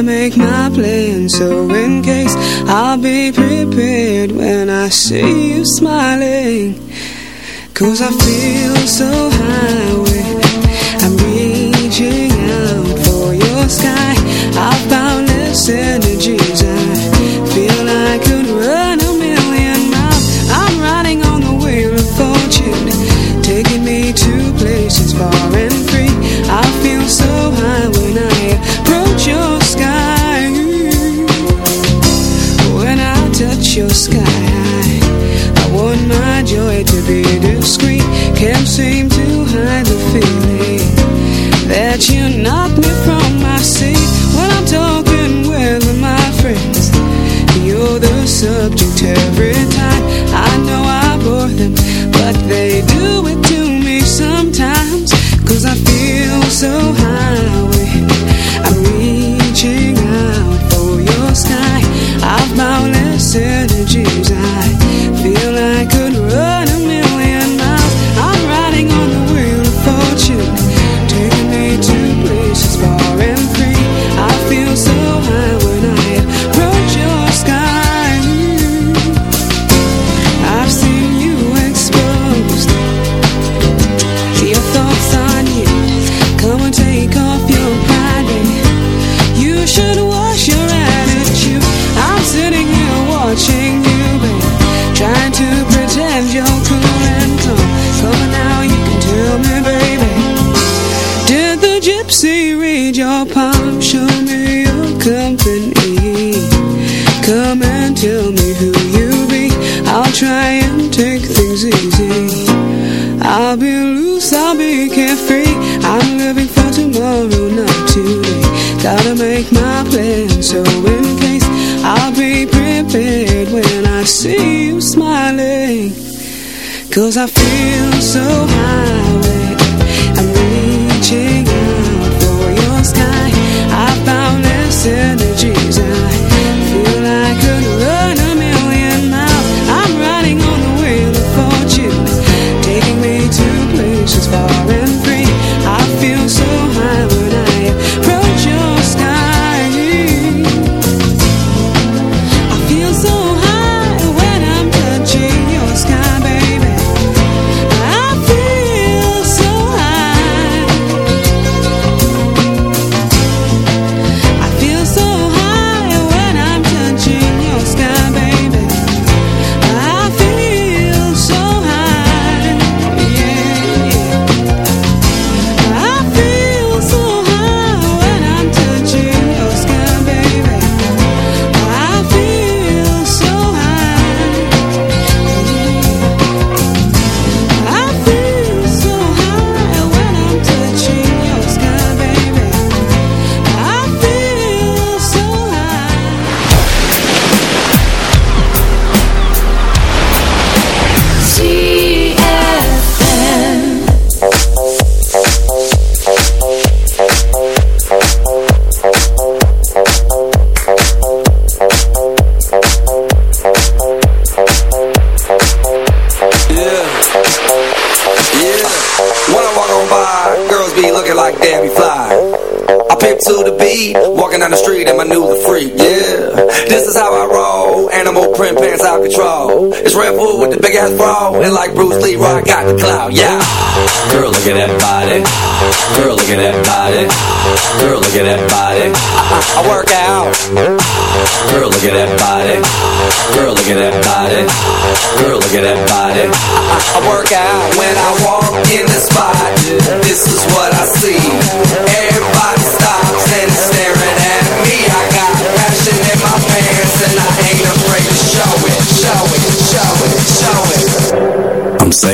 to make my plan So in case I'll be prepared When I see you smiling. Cause I feel so high I'm reaching out for your sky. I've boundless energies but you knocked me from Cause I feel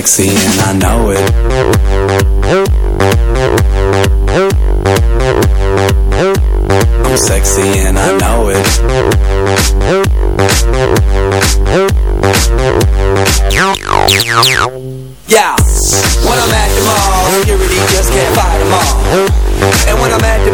sexy and I know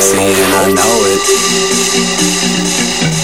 sexy and I know it.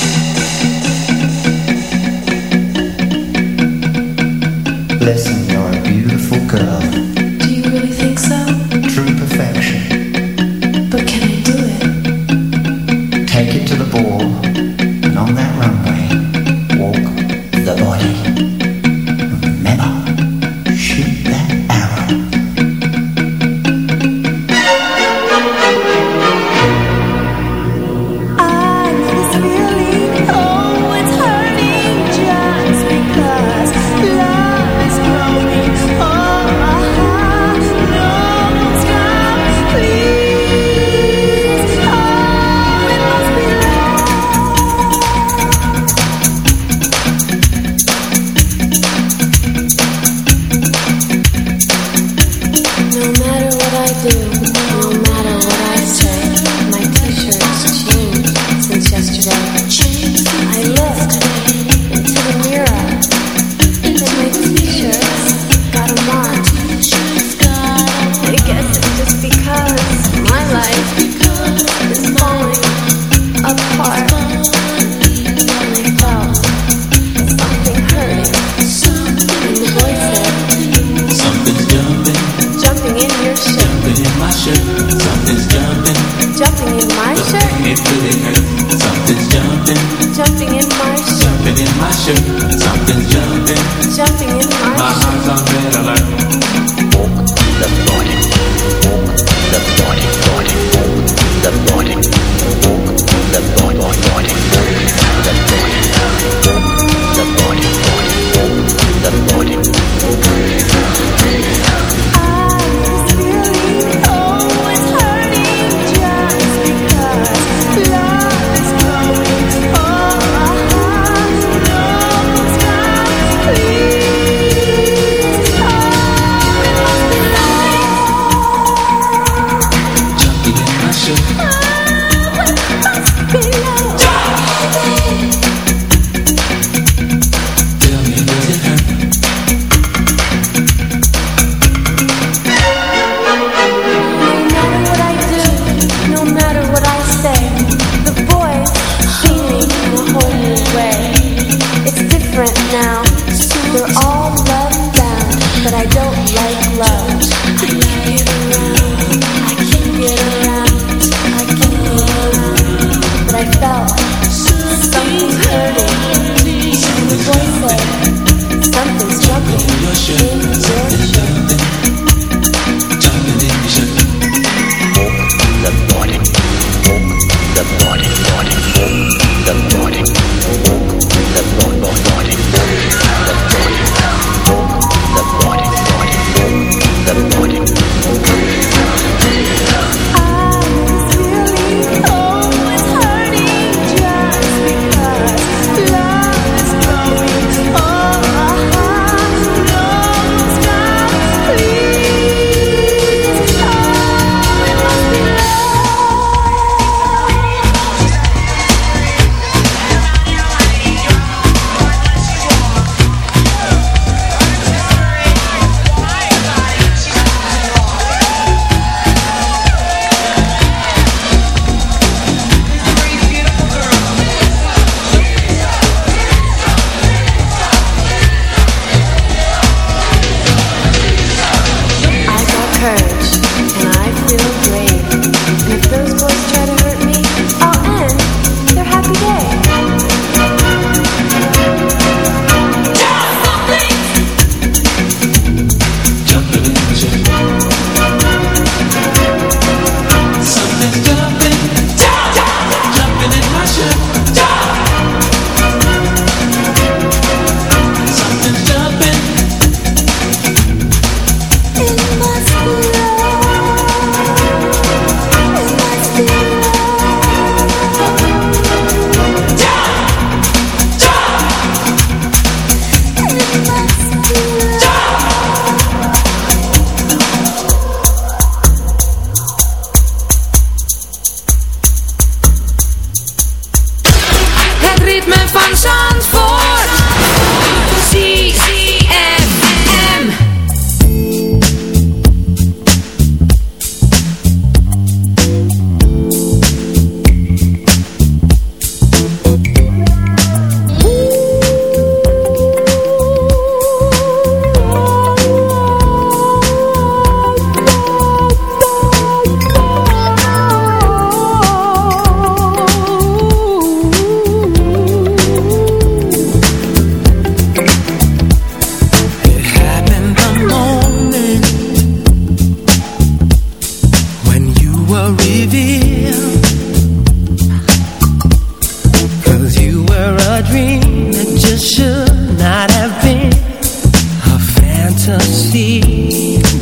to see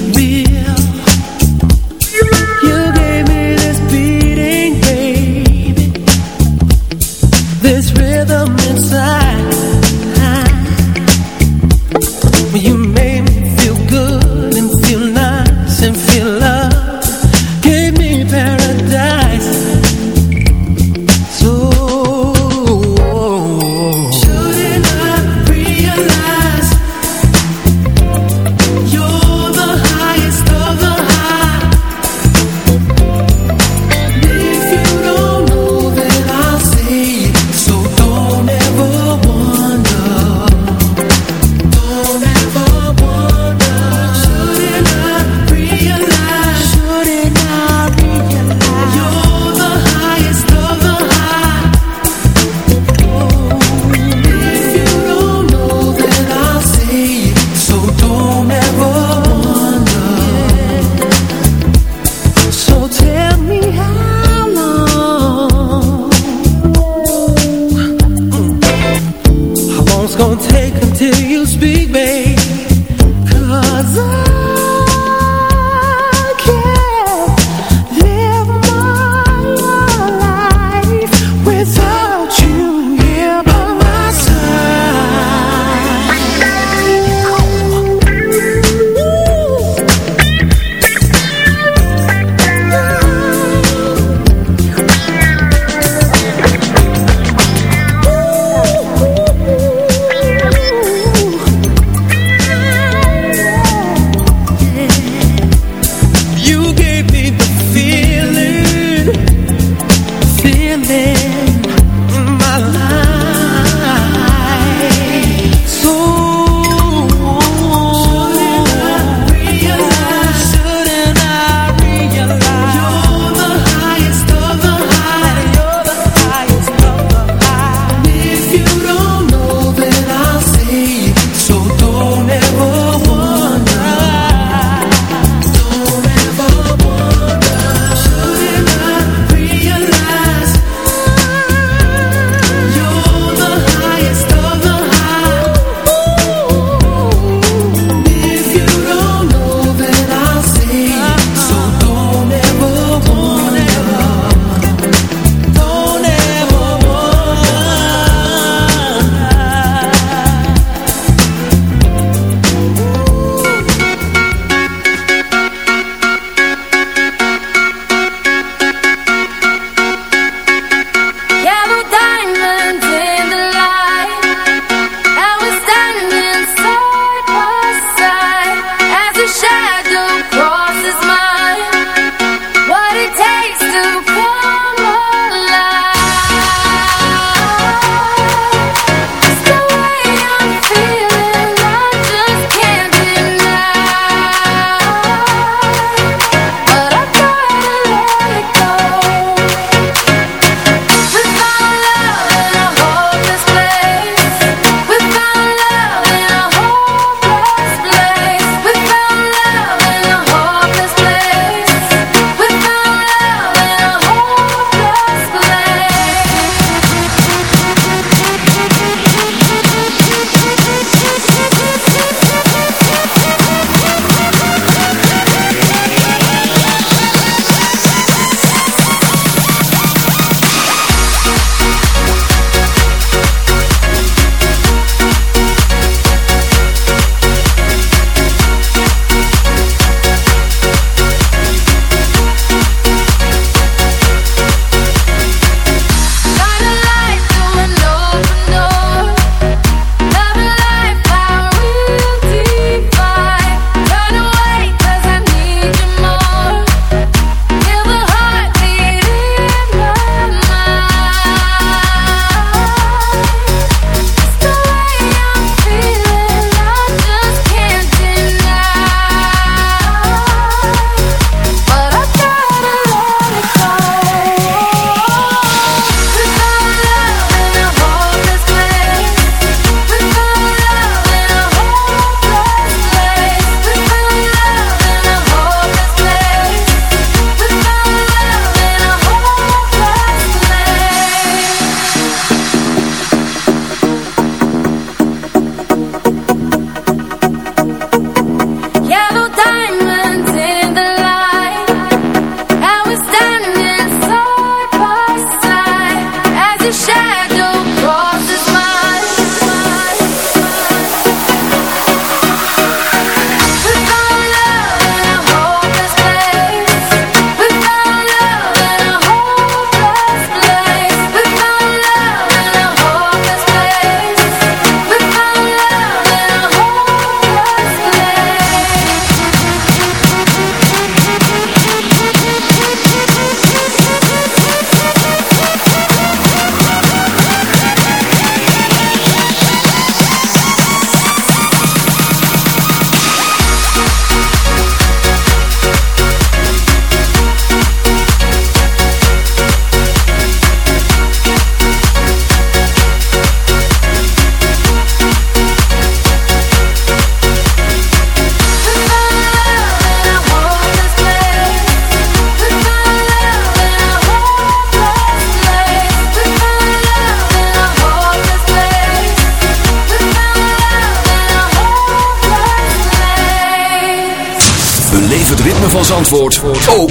me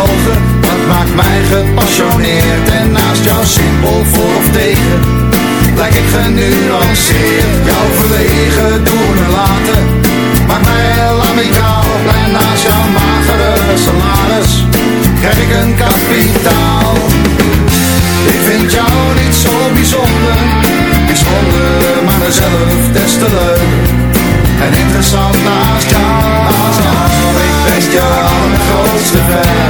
ingetogen, dat maakt mij gepassioneerd En naast jou simpel voor of tegen, lijk ik genuanceerd Jouw verlegen doen en laten, maakt mij heel amicaal En naast jouw magere salaris, krijg ik een kapitaal. Ik vind jou niet zo bijzonder, bijzonder, maar mezelf des te leuk En interessant naast jou, ik ben je allergrootste fan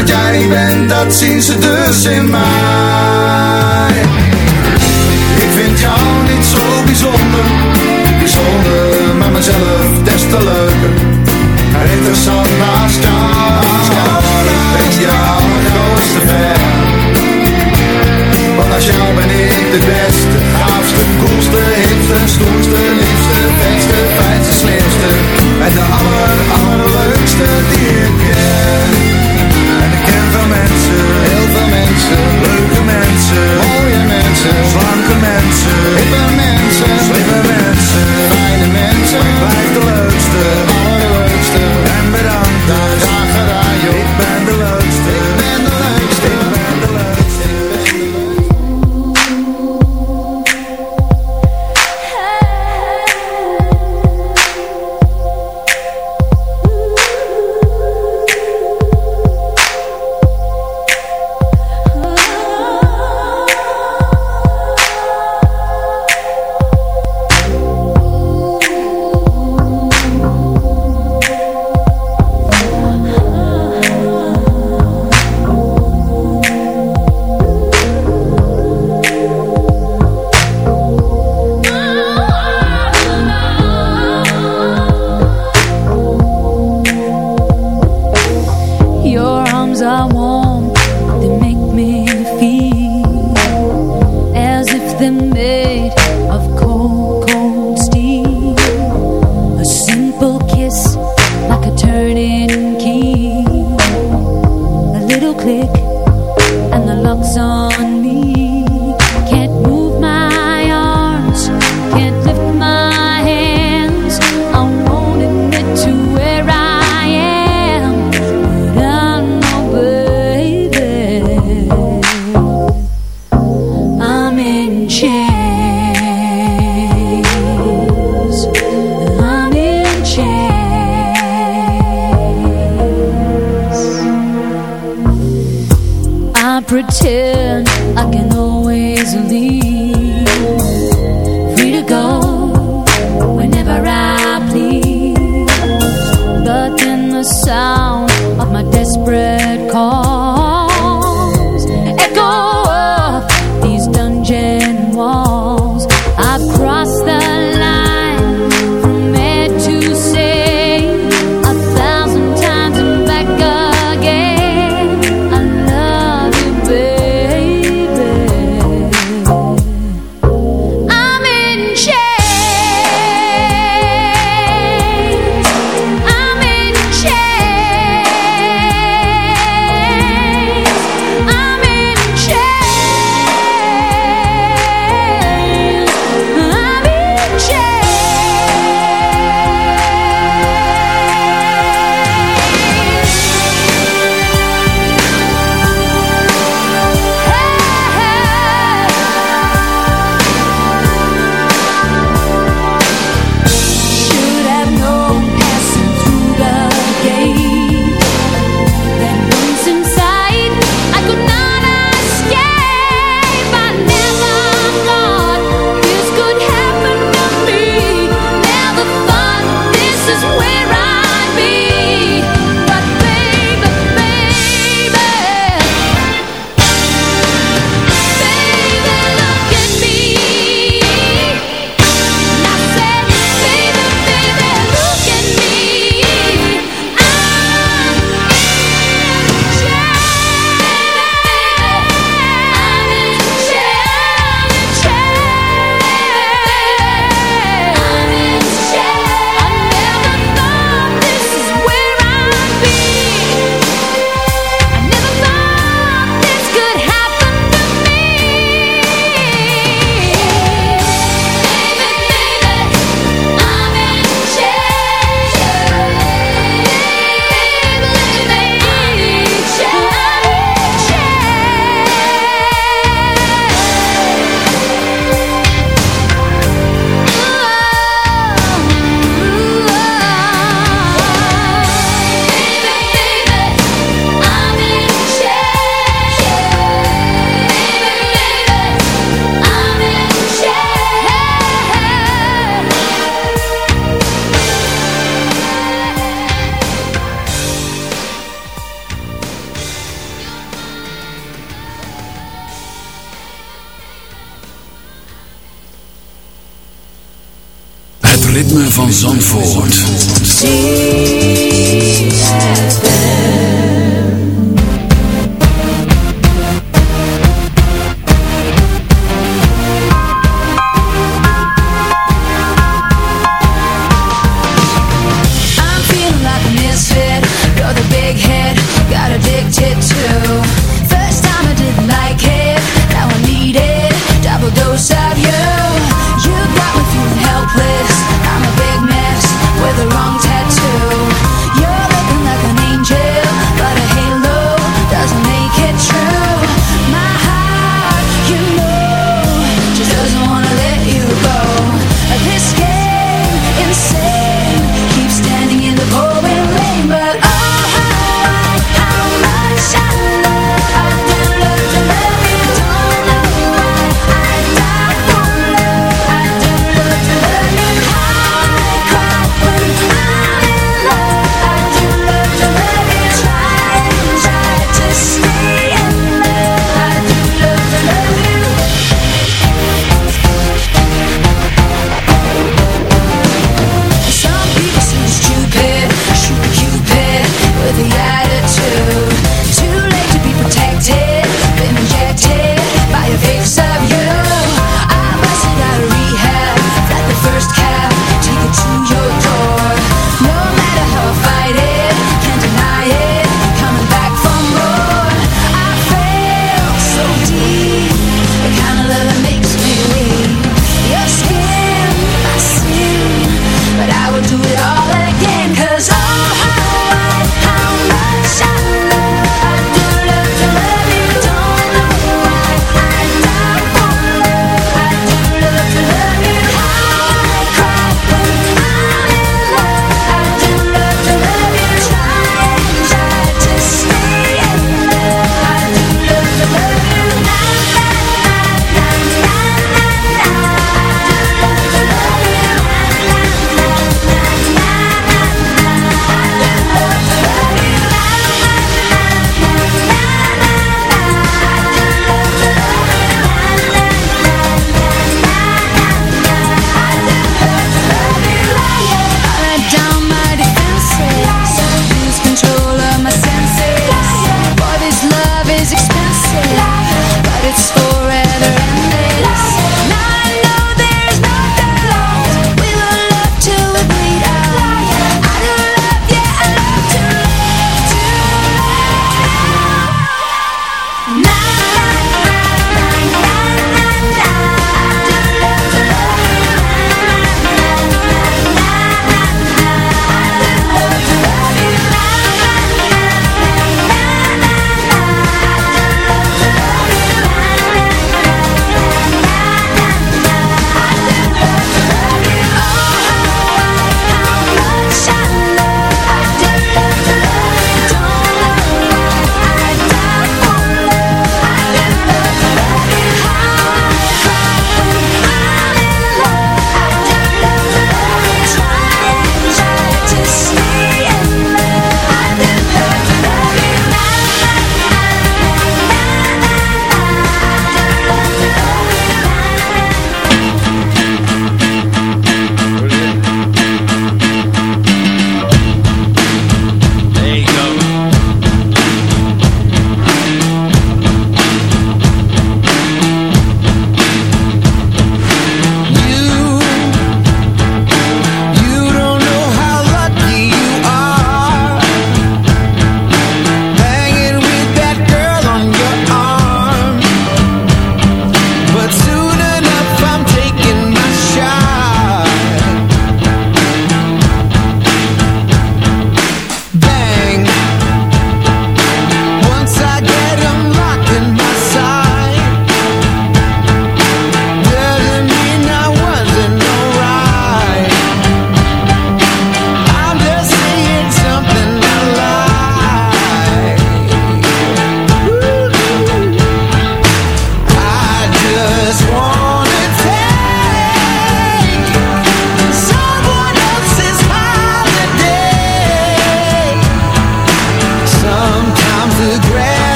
Wat jij bent, dat zien ze dus in mij Ik vind jou niet zo bijzonder Bijzonder, maar mezelf des te leuker interessant naast jou Ik ben grootste fan want als jou ben ik de beste, gaafste, koelste, hipste, stoerste, liefste, beste, fijnste, slimste. En de aller, allerleukste die ik ken. Ken veel mensen, heel veel mensen, leuke mensen, mooie mensen, slanke mensen, hippe mensen, slimme mensen, fijne mensen. Ik blijf de leukste, allerleukste. En bedankt, graag gedaan. Ik ben de leukste, van Zandvoort.